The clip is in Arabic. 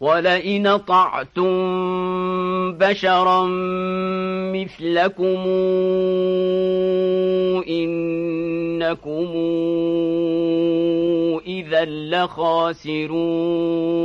ولئن طعتم بشرا مثلكم إنكم إذا لخاسرون.